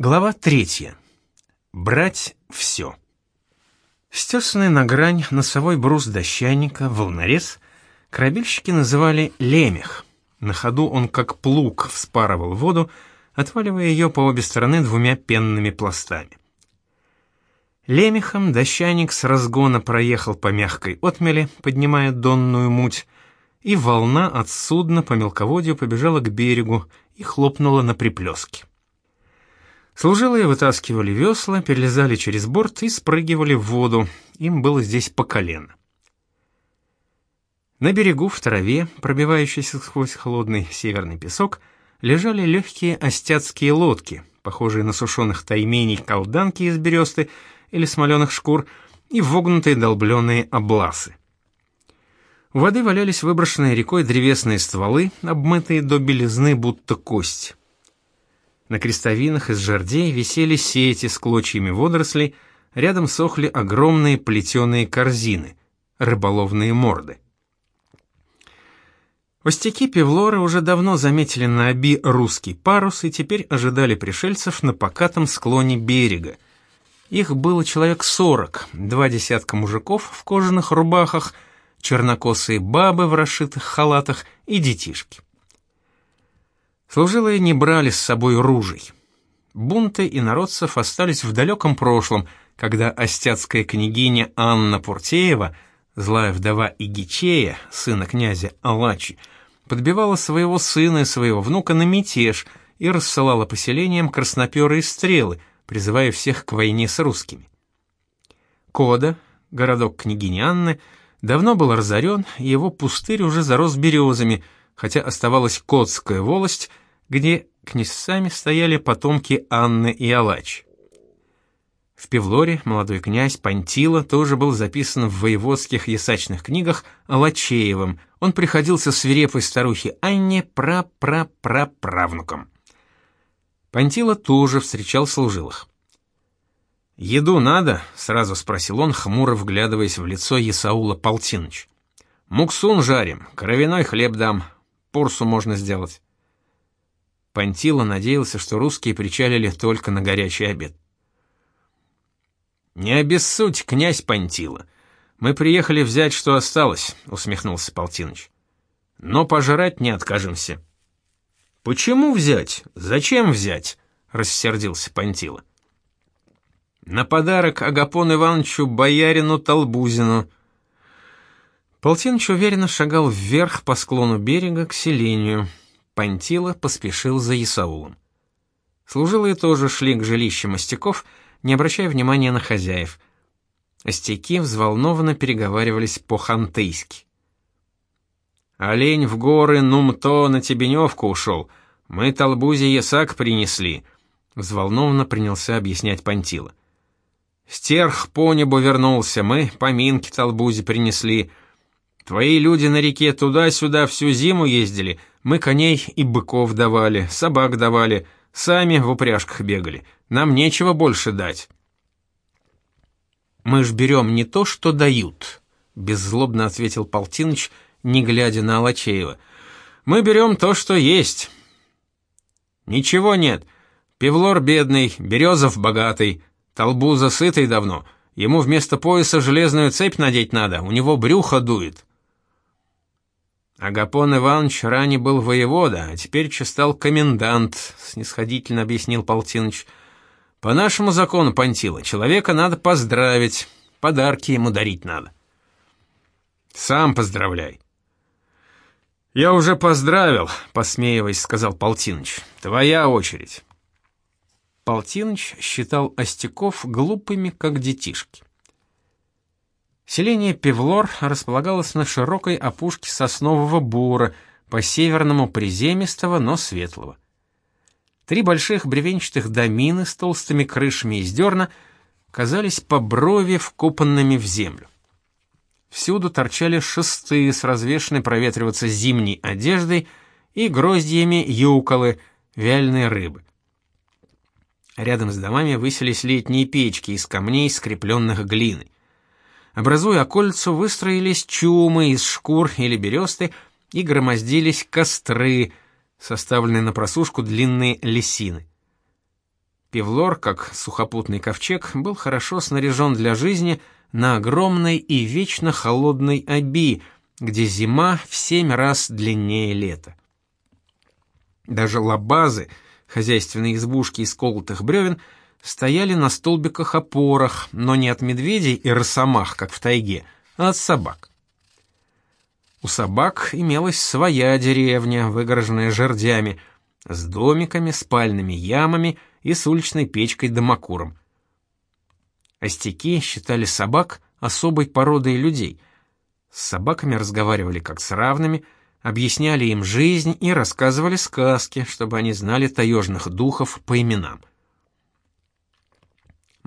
Глава третья. Брать все. Стесанный на грань носовой брус дощаника, волнорез, корабельщики называли лемех. На ходу он как плуг вспарывал воду, отваливая ее по обе стороны двумя пенными пластами. Лемехом дощаник с разгона проехал по мягкой отмели, поднимая донную муть, и волна от судна по мелководью побежала к берегу и хлопнула на приплеске. Служилые вытаскивали весла, перелезали через борт и спрыгивали в воду. Им было здесь по колено. На берегу в траве, пробивающейся сквозь холодный северный песок, лежали легкие остяцкие лодки, похожие на сушеных тайменей колданки из бересты или смоленых шкур, и вогнутые долбленные обласы. У воды валялись выброшенные рекой древесные стволы, обмытые до белизны, будто кость. На крестовинах из жердей висели сети с клочьями водорослей, рядом сохли огромные плетеные корзины, рыболовные морды. Остяки Певлоры уже давно заметили на оби русский парус и теперь ожидали пришельцев на покатом склоне берега. Их было человек сорок, два десятка мужиков в кожаных рубахах, чернокосые бабы в расшитых халатах и детишки. Служилые не брали с собой ружей. Бунты инородцев остались в далеком прошлом, когда остяцкая княгиня Анна Пуртеева, злая вдова Игичея, сына князя Алачи, подбивала своего сына и своего внука на мятеж и рассылала поселениям красноперые стрелы, призывая всех к войне с русскими. Кода, городок княгини Анны, давно был разорен, и его пустырь уже зарос березами – хотя оставалась Котская волость, где князцами стояли потомки Анны и Алач. В Певлоре молодой князь Пантила тоже был записан в воеводских ясачных книгах Алачеевым. Он приходился свирепой старухе Анне пра-пра-пра-правнуком. Пантила тоже встречал служилых. «Еду надо?» — сразу спросил он, хмуро вглядываясь в лицо Исаула Полтиныч. «Муксун жарим, кровяной хлеб дам, Порсу можно сделать. Пантила надеялся, что русские причалили только на горячий обед. «Не обессудь, князь Пантила. Мы приехали взять, что осталось», — усмехнулся Полтиныч. «Но пожрать не откажемся». «Почему взять? Зачем взять?» — рассердился Пантила. «На подарок Агапон Ивановичу боярину Толбузину», Полтиныч уверенно шагал вверх по склону берега к селению. Пантила поспешил за Исаулом. Служилые тоже шли к жилищу мостяков, не обращая внимания на хозяев. Остяки взволнованно переговаривались по-хантыйски. «Олень в горы, нум-то на Тебеневку ушел. Мы толбузе ясак принесли», — взволнованно принялся объяснять Пантила. «Стерх по небу вернулся, мы поминки толбузе принесли». Твои люди на реке туда-сюда всю зиму ездили, мы коней и быков давали, собак давали, сами в упряжках бегали. Нам нечего больше дать. Мы ж берем не то, что дают, беззлобно ответил Полтиныч, не глядя на Алачеева. Мы берем то, что есть. Ничего нет. Певлор бедный, Березов богатый, Толбуза сытый давно. Ему вместо пояса железную цепь надеть надо, у него брюхо дует. Агапон Иванович ранее был воевода, а теперь стал комендант, снисходительно объяснил Полтиныч. По нашему закону, Пантила, человека надо поздравить, подарки ему дарить надо. Сам поздравляй. Я уже поздравил, посмеиваясь, сказал Полтиныч. Твоя очередь. Полтиныч считал остяков глупыми, как детишки. Селение Певлор располагалось на широкой опушке соснового бура, по-северному приземистого, но светлого. Три больших бревенчатых домины с толстыми крышами из дерна казались по брови вкопанными в землю. Всюду торчали шесты с развешенной проветриваться зимней одеждой и гроздьями юколы, вяленой рыбы. Рядом с домами высились летние печки из камней, скрепленных глиной. Образуя окольцу, выстроились чумы из шкур или бересты и громоздились костры, составленные на просушку длинные лесины. Певлор, как сухопутный ковчег, был хорошо снаряжен для жизни на огромной и вечно холодной оби, где зима в семь раз длиннее лета. Даже лабазы, хозяйственные избушки из колотых бревен, стояли на столбиках-опорах, но не от медведей и росомах, как в тайге, а от собак. У собак имелась своя деревня, выгороженная жердями, с домиками, спальными ямами и с уличной печкой-домокуром. Остяки считали собак особой породой людей. С собаками разговаривали как с равными, объясняли им жизнь и рассказывали сказки, чтобы они знали таежных духов по именам.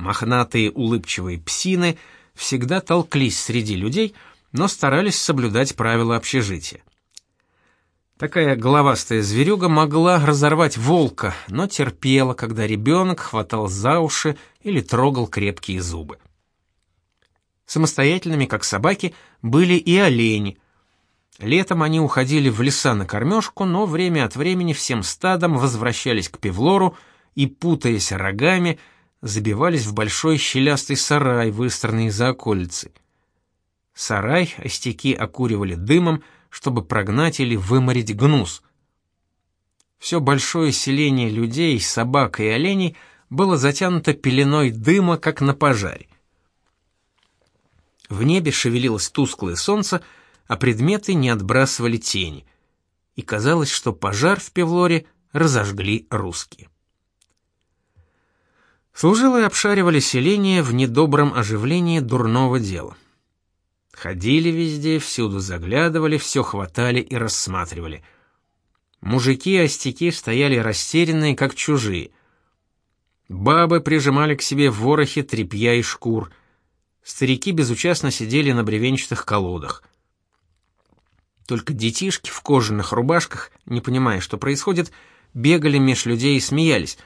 Мохнатые улыбчивые псины всегда толклись среди людей, но старались соблюдать правила общежития. Такая головастая зверюга могла разорвать волка, но терпела, когда ребенок хватал за уши или трогал крепкие зубы. Самостоятельными, как собаки, были и олени. Летом они уходили в леса на кормежку, но время от времени всем стадом возвращались к Певлору и, путаясь рогами, забивались в большой щелястый сарай, выстроенный за околицей. Сарай остяки окуривали дымом, чтобы прогнать или выморить гнус. Все большое селение людей, собак и оленей было затянуто пеленой дыма, как на пожаре. В небе шевелилось тусклое солнце, а предметы не отбрасывали тени. И казалось, что пожар в Певлоре разожгли русские. Служилые обшаривали селение в недобром оживлении дурного дела. Ходили везде, всюду заглядывали, все хватали и рассматривали. Мужики-остяки стояли растерянные, как чужие. Бабы прижимали к себе ворохи тряпья и шкур. Старики безучастно сидели на бревенчатых колодах. Только детишки в кожаных рубашках, не понимая, что происходит, бегали меж людей и смеялись.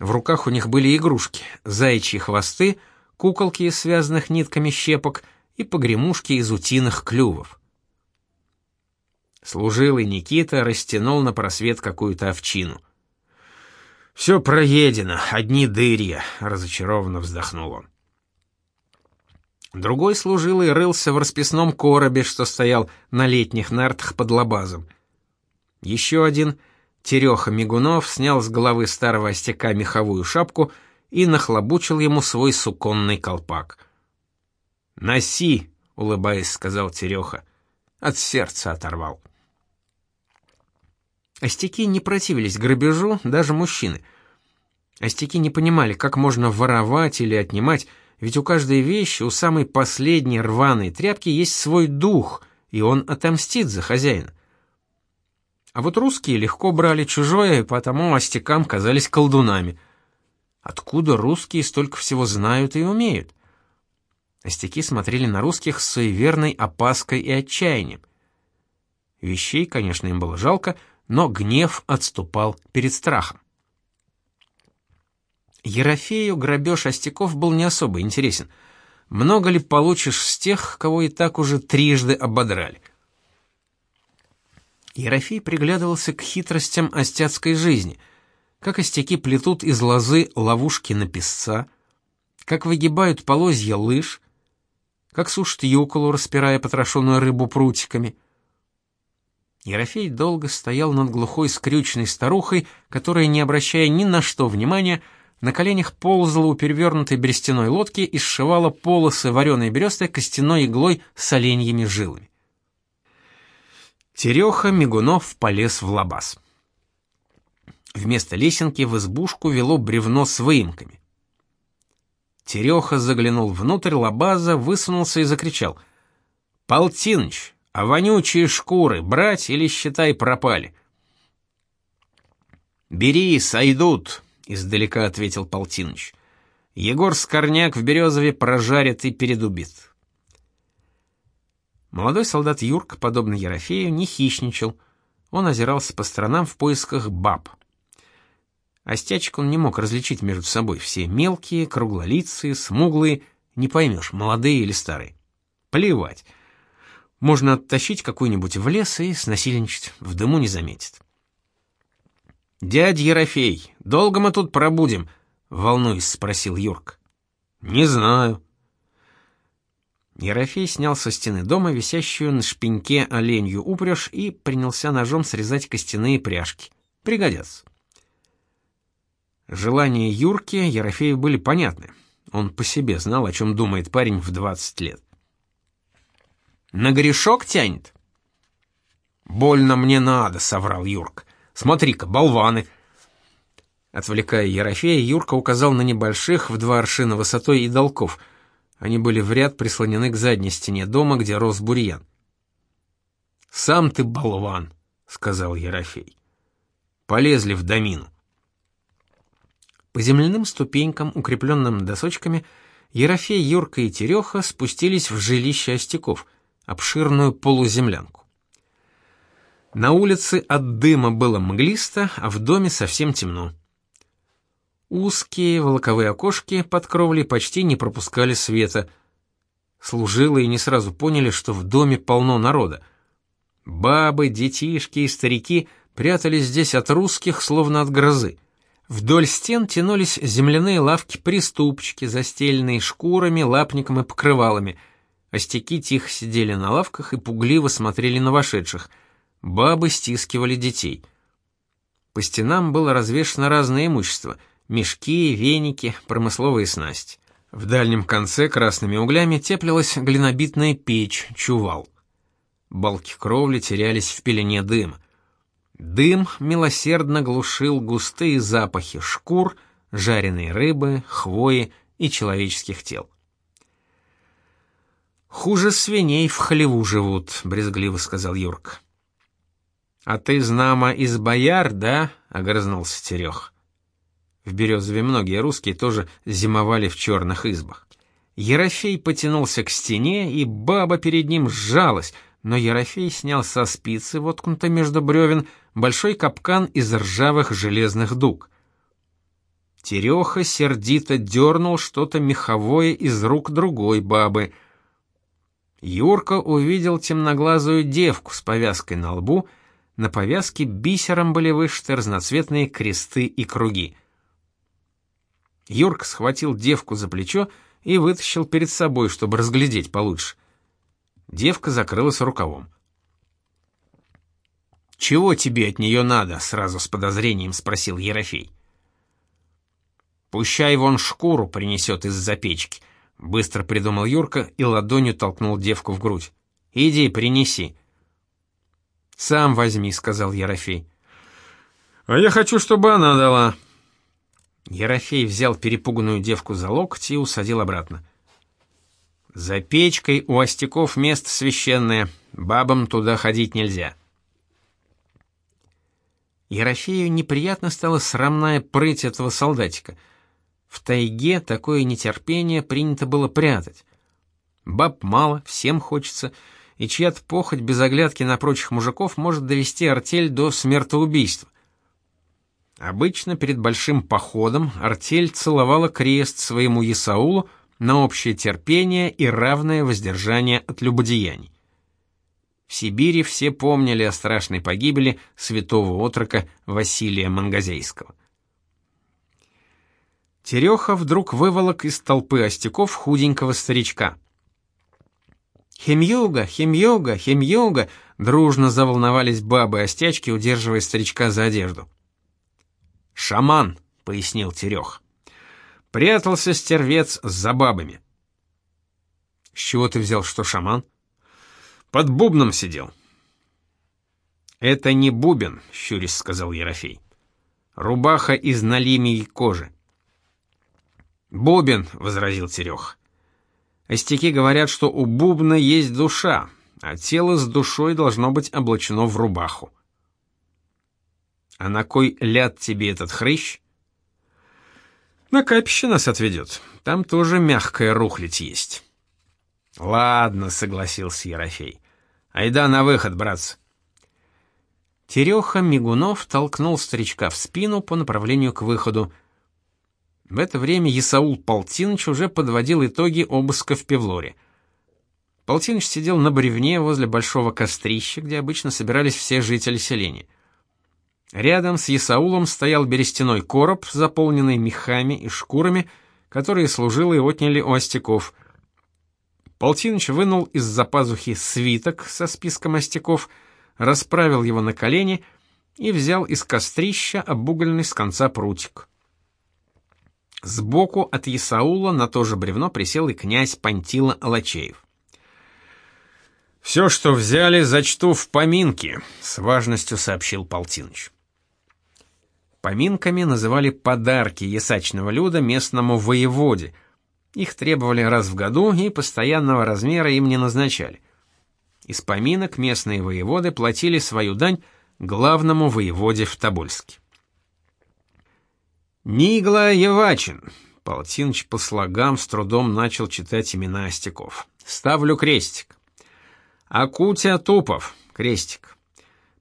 В руках у них были игрушки: заячьи хвосты, куколки из связанных нитками щепок — и погремушки из утиных клювов. Служилый Никита растянул на просвет какую-то овчину. «Все проедено, одни дырья», — разочарованно вздохнул он. Другой служилый рылся в расписном коробе, что стоял на летних нартах под лабазом. Еще один, Тереха Мигунов, снял с головы старого остяка меховую шапку и нахлобучил ему свой суконный колпак — «Носи!» — улыбаясь, сказал Тереха. От сердца оторвал. Остяки не противились грабежу, даже мужчины. Остяки не понимали, как можно воровать или отнимать, ведь у каждой вещи, у самой последней рваной тряпки есть свой дух, и он отомстит за хозяина. А вот русские легко брали чужое, и потому остякам казались колдунами. Откуда русские столько всего знают и умеют? Остяки смотрели на русских с суеверной опаской и отчаянием. Вещей, конечно, им было жалко, но гнев отступал перед страхом. Ерофею грабеж остяков был не особо интересен. Много ли получишь с тех, кого и так уже трижды ободрали? Ерофей приглядывался к хитростям остяцкой жизни, как остяки плетут из лозы ловушки на песца, как выгибают полозья лыж, как сушит юколу, распирая потрошенную рыбу прутиками. Ерофей долго стоял над глухой скрюченной старухой, которая, не обращая ни на что внимания, на коленях ползала у перевернутой берестяной лодки и сшивала полосы вареной бересты костяной иглой с оленьими жилами. Тереха Мигунов полез в лабаз. Вместо лесенки в избушку вело бревно с выемками. Тереха заглянул внутрь лабаза, высунулся и закричал. «Полтиныч, а вонючие шкуры брать или, считай, пропали?» «Бери, сойдут», — издалека ответил Полтиныч. «Егор Скорняк в Березове прожарит и передубит». Молодой солдат Юрк, подобно Ерофею, не хищничал. Он озирался по сторонам в поисках баб. Остячек он не мог различить между собой. Все мелкие, круглолицые, смуглые, не поймешь, молодые или старые. Плевать. Можно оттащить какую-нибудь в лес и снасильничать, в дыму не заметит. «Дядя Ерофей, долго мы тут пробудем?» волнуясь, спросил Юрк. Не знаю. Ерофей снял со стены дома висящую на шпеньке оленью упряжь и принялся ножом срезать костяные пряжки. Пригодятся. Желания Юрки Ерофею были понятны. Он по себе знал, о чем думает парень в 20 лет. «На грешок тянет?» «Больно мне надо», — соврал Юрк. «Смотри-ка, болваны!» Отвлекая Ерофея, Юрка указал на небольших в два аршина высотой идолков. Они были в ряд прислонены к задней стене дома, где рос бурьян. «Сам ты болван», — сказал Ерофей. «Полезли в домину». По земляным ступенькам, укрепленным досочками, Ерофей, Юрка и Тереха спустились в жилище остяков, обширную полуземлянку. На улице от дыма было мглисто, а в доме совсем темно. Узкие волоковые окошки под кровлей почти не пропускали света. Служилые не сразу поняли, что в доме полно народа. Бабы, детишки и старики прятались здесь от русских, словно от грозы. Вдоль стен тянулись земляные лавки-приступчики, застеленные шкурами, лапником и покрывалами. Остяки тихо сидели на лавках и пугливо смотрели на вошедших. Бабы стискивали детей. По стенам было развешано разное имущество — мешки, веники, промысловые снасти. В дальнем конце красными углями теплилась глинобитная печь, чувал. Балки кровли терялись в пелене дыма. Дым милосердно глушил густые запахи шкур, жареной рыбы, хвои и человеческих тел. «Хуже свиней в хлеву живут», — брезгливо сказал Юрка. «А ты, знамо, из бояр, да?» — огрызнулся Терех. В Березове многие русские тоже зимовали в черных избах. Ерофей потянулся к стене, и баба перед ним сжалась, но Ерофей снял со спицы, воткнутой между бревен, большой капкан из ржавых железных дуг. Тереха сердито дернул что-то меховое из рук другой бабы. Юрка увидел темноглазую девку с повязкой на лбу, на повязке бисером были вышиты разноцветные кресты и круги. Юрк схватил девку за плечо и вытащил перед собой, чтобы разглядеть получше. Девка закрылась рукавом. «Чего тебе от нее надо?» — сразу с подозрением спросил Ерофей. «Пущай вон шкуру принесет из-за печки», — быстро придумал Юрка и ладонью толкнул девку в грудь. «Иди, принеси». «Сам возьми», — сказал Ерофей. «А я хочу, чтобы она дала», Ерофей взял перепуганную девку за локоть и усадил обратно. «За печкой у остяков место священное, бабам туда ходить нельзя». Ерофею неприятно стала срамная прыть этого солдатика. В тайге такое нетерпение принято было прятать. Баб мало, всем хочется, и чья-то похоть без оглядки на прочих мужиков может довести артель до смертоубийства. Обычно перед большим походом артель целовала крест своему Исаулу на общее терпение и равное воздержание от любодеяний. В Сибири все помнили о страшной погибели святого отрока Василия Мангазейского. Тереха вдруг выволок из толпы остяков худенького старичка. «Хемьюга! Хемьюга! Хемьюга!» дружно заволновались бабы-остячки, удерживая старичка за одежду. «Шаман», — пояснил Терех. «Прятался стервец за бабами». «С чего ты взял, что шаман?» «Под бубном сидел». «Это не бубен», — щурясь сказал Ерофей. «Рубаха из налимии кожи». «Бубен», — возразил Терех. «Остяки говорят, что у бубна есть душа, а тело с душой должно быть облачено в рубаху. А на кой ляд тебе этот хрыщ? На капище нас отведет. Там тоже мягкая рухлядь есть. Ладно, согласился Ерофей. Айда на выход, братцы. Тереха Мигунов толкнул старичка в спину по направлению к выходу. В это время Исаул Полтиныч уже подводил итоги обыска в Певлоре. Полтиныч сидел на бревне возле большого кострища, где обычно собирались все жители селения. Рядом с Исаулом стоял берестяной короб, заполненный мехами и шкурами, которые служилые отняли у остяков. Полтиныч вынул из-за пазухи свиток со списком остяков, расправил его на колени и взял из кострища обугленный с конца прутик. Сбоку от Исаула на то же бревно присел и князь Пантила Алачеев. «Все, что взяли, зачту в поминки», — с важностью сообщил Полтиныч. Поминками называли подарки ясачного люда местному воеводе. Их требовали раз в году и постоянного размера им не назначали. Из поминок местные воеводы платили свою дань главному воеводе в Тобольске. Нигла Евачин. Полтиныч по слогам с трудом начал читать имена остяков. Ставлю крестик. Акутя Тупов. Крестик.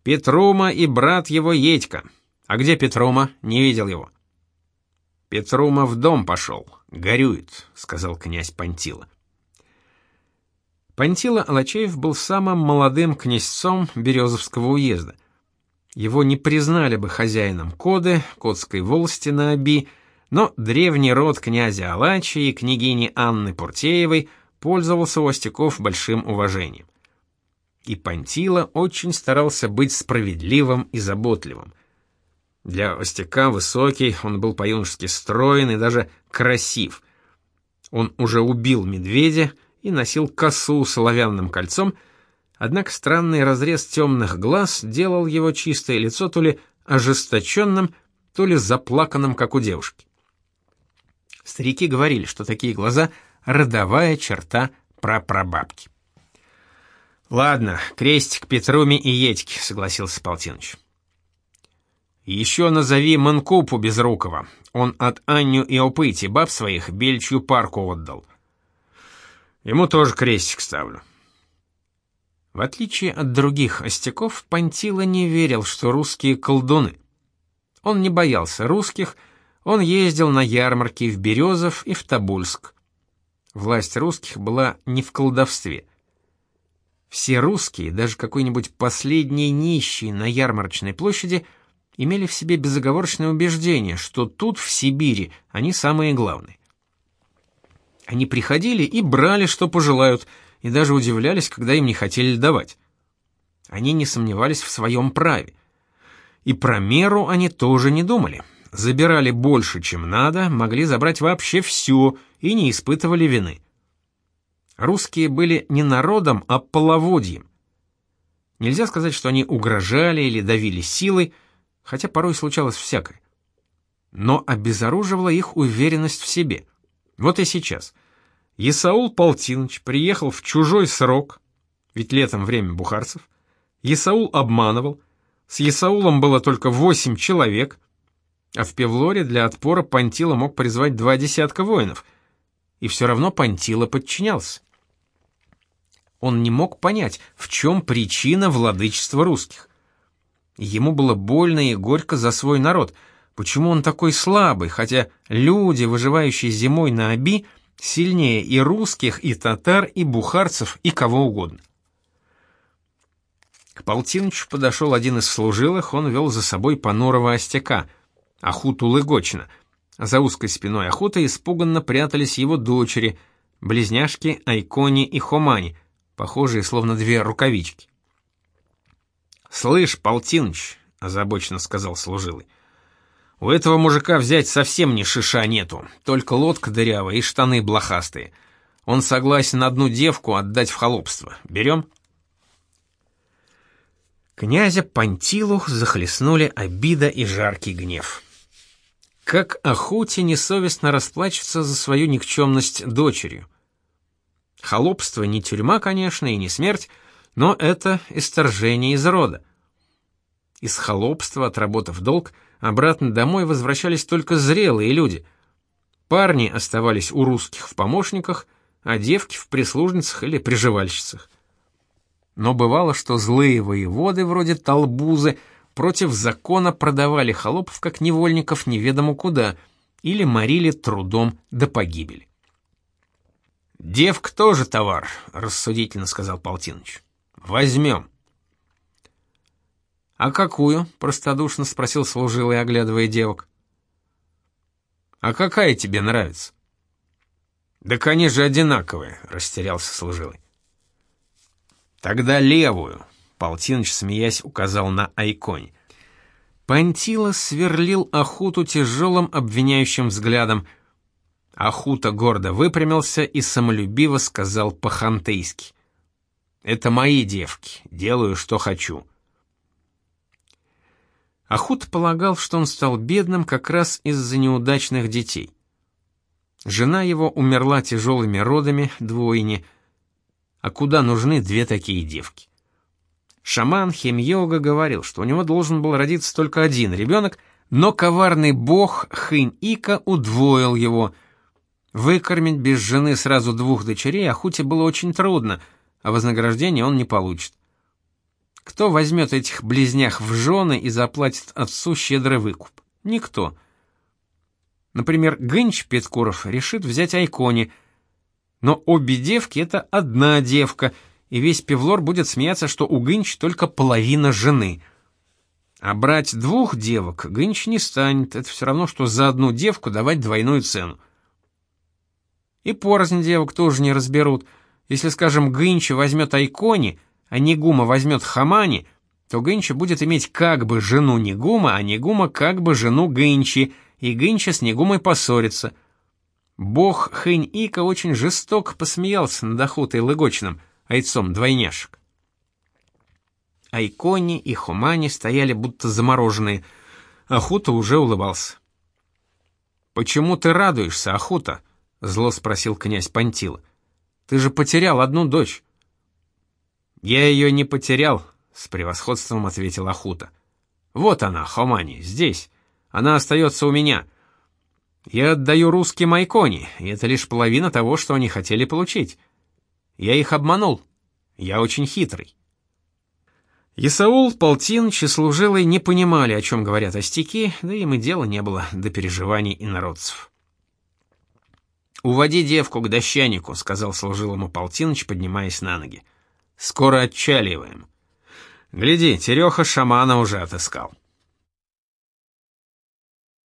Петрума и брат его Едька. А где Петрума? Не видел его. Петрума в дом пошел. Горюет, сказал князь Пантила. Пантила Алачеев был самым молодым князцом Березовского уезда. Его не признали бы хозяином Коды, Кодской волости на Оби, но древний род князя Алачи и княгини Анны Пуртеевой пользовался у Остяков большим уважением. И Пантила очень старался быть справедливым и заботливым. Для Остяка высокий, он был по-юношески строен и даже красив. Он уже убил медведя и носил косу с оловянным кольцом, однако странный разрез темных глаз делал его чистое лицо то ли ожесточенным, то ли заплаканным, как у девушки. Старики говорили, что такие глаза — родовая черта прапрабабки. «Ладно, крестик Петруми и Едьки», — согласился Полтиныч. Еще назови Манкупу Безрукова. Он от Анню и Опыти баб своих бельчью парку отдал. Ему тоже крестик ставлю. В отличие от других остяков, Пантила не верил, что русские колдуны. Он не боялся русских, он ездил на ярмарки в Березов и в Тобольск. Власть русских была не в колдовстве. Все русские, даже какой-нибудь последний нищий на ярмарочной площади – имели в себе безоговорочное убеждение, что тут, в Сибири, они самые главные. Они приходили и брали, что пожелают, и даже удивлялись, когда им не хотели давать. Они не сомневались в своем праве. И про меру они тоже не думали. Забирали больше, чем надо, могли забрать вообще все и не испытывали вины. Русские были не народом, а половодьем. Нельзя сказать, что они угрожали или давили силой, хотя порой случалось всякое. Но обезоруживала их уверенность в себе. Вот и сейчас. Исаул Полтинович приехал в чужой срок, ведь летом время бухарцев. Исаул обманывал. С Исаулом было только восемь человек, а в Певлоре для отпора Пантила мог призвать два десятка воинов, и все равно Пантила подчинялся. Он не мог понять, в чем причина владычества русских. Ему было больно и горько за свой народ. Почему он такой слабый, хотя люди, выживающие зимой на Оби, сильнее и русских, и татар, и бухарцев, и кого угодно? К Полтинычу подошел один из служилых, он вел за собой понурого остяка, Ахуту Лыгочина. За узкой спиной Ахута испуганно прятались его дочери, близняшки Айкони и Хомани, похожие словно две рукавички. «Слышь, Полтиныч», — озабоченно сказал служилый, — «у этого мужика взять совсем ни шиша нету, только лодка дырявая и штаны блохастые. Он согласен одну девку отдать в холопство. Берем?» Князя Пантилу захлестнули обида и жаркий гнев. Как охоте несовестно расплачется за свою никчемность дочерью. Холопство не тюрьма, конечно, и не смерть, но это исторжение из рода. Из холопства, отработав долг, обратно домой возвращались только зрелые люди. Парни оставались у русских в помощниках, а девки в прислужницах или приживальщицах. Но бывало, что злые воеводы, вроде Толбузы, против закона продавали холопов как невольников неведомо куда или морили трудом до погибели. «Девка тоже товар», — рассудительно сказал Полтиныч. Возьмем. «А какую?» — простодушно спросил служилый, оглядывая девок. «А какая тебе нравится?» «Да, конечно, одинаковые», — растерялся служилый. «Тогда левую», — Полтиныч, смеясь, указал на Айконь. Пантила сверлил Ахуту тяжелым обвиняющим взглядом. Ахута гордо выпрямился и самолюбиво сказал по-хантейски. «Это мои девки, делаю, что хочу». Ахут полагал, что он стал бедным как раз из-за неудачных детей. Жена его умерла тяжелыми родами, двойни. А куда нужны две такие девки? Шаман Хем-йога говорил, что у него должен был родиться только один ребенок, но коварный бог Хынь-Ика удвоил его. Выкормить без жены сразу двух дочерей Ахуте было очень трудно, а вознаграждение он не получит. Кто возьмет этих близнях в жены и заплатит отцу щедрый выкуп? Никто. Например, Гынч Петкуров решит взять Айкони, но обе девки — это одна девка, и весь Певлор будет смеяться, что у Гынч только половина жены. А брать двух девок Гынч не станет, это все равно, что за одну девку давать двойную цену. И порознь девок тоже не разберут. Если, скажем, Гынч возьмет Айкони — а Нигума возьмет Хамани, то Гынча будет иметь как бы жену Нигума, а Нигума как бы жену Гынчи, и Гынча с Нигумой поссорится. Бог Хынь-Ика очень жестоко посмеялся над охотой лыгочным, айцом двойняшек. Айкони и Хумани стояли будто замороженные. Ахута уже улыбался. «Почему ты радуешься, Ахута?» — зло спросил князь Пантила. «Ты же потерял одну дочь». «Я ее не потерял», — с превосходством ответил Ахута. «Вот она, Хомани, здесь. Она остается у меня. Я отдаю русским Айкони, и это лишь половина того, что они хотели получить. Я их обманул. Я очень хитрый». Исаул, Полтиныч и не понимали, о чем говорят остяки, да им и дела не было до переживаний инородцев. «Уводи девку к дощанику», — сказал служилому Полтиныч, поднимаясь на ноги. Скоро отчаливаем. Гляди, Тереха шамана уже отыскал.